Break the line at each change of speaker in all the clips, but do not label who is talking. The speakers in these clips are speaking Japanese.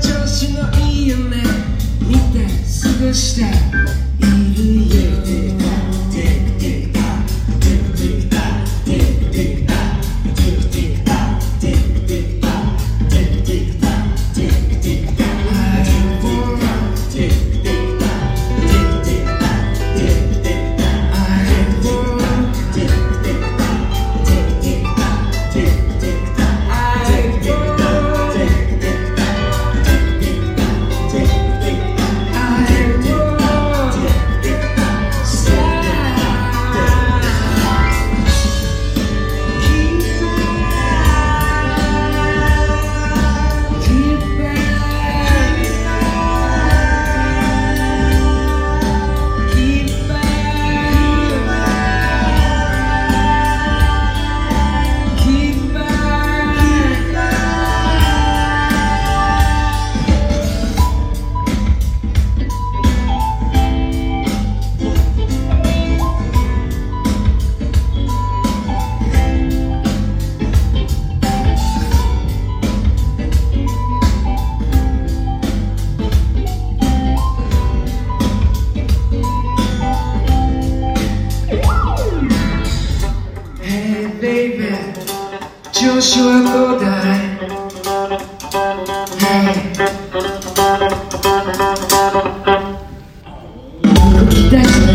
調子のいい夢見て過ごしているよ。baby 調子はどうだい Hey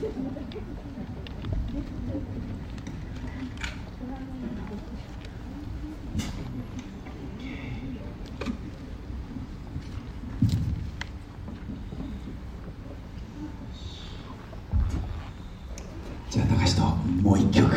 じゃあ流しともう一曲。